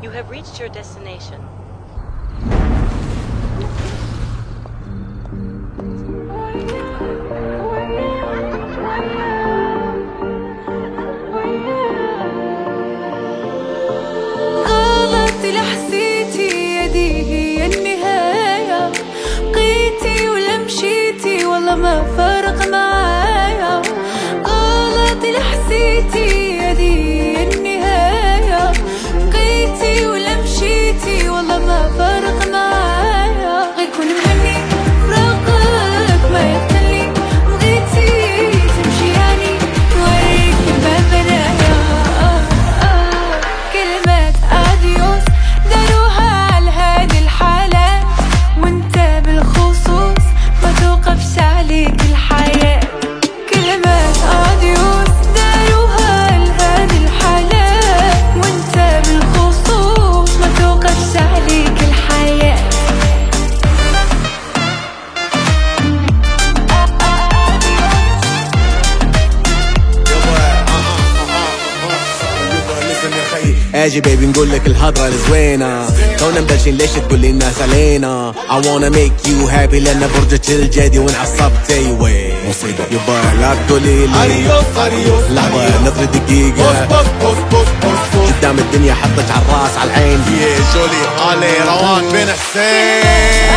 You have reached your destination. غلط لحسيتي يدي هي النهاية بقيتي ولا مشيتي والله ما فرق معايا غلط لحسيتي أجي بيبي نقول لك الهضرة الزوينة. تونا مبلشين ليش تقول لي الناس علينا؟ I wanna make you happy لأن برجك الجدي وانعصبت. أيوه مصيبة. يبا لا تقولي لي بوس بوس بوس قدام الدنيا حطك على الراس على العين. يا جولي علي روان بن حسين.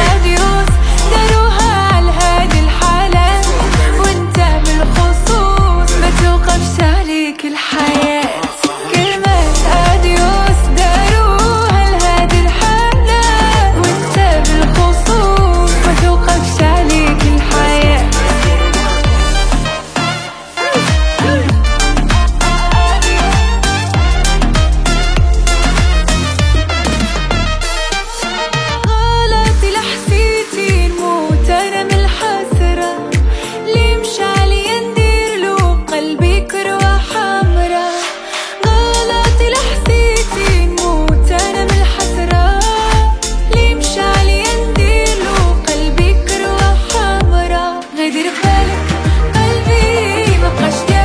خوشبختم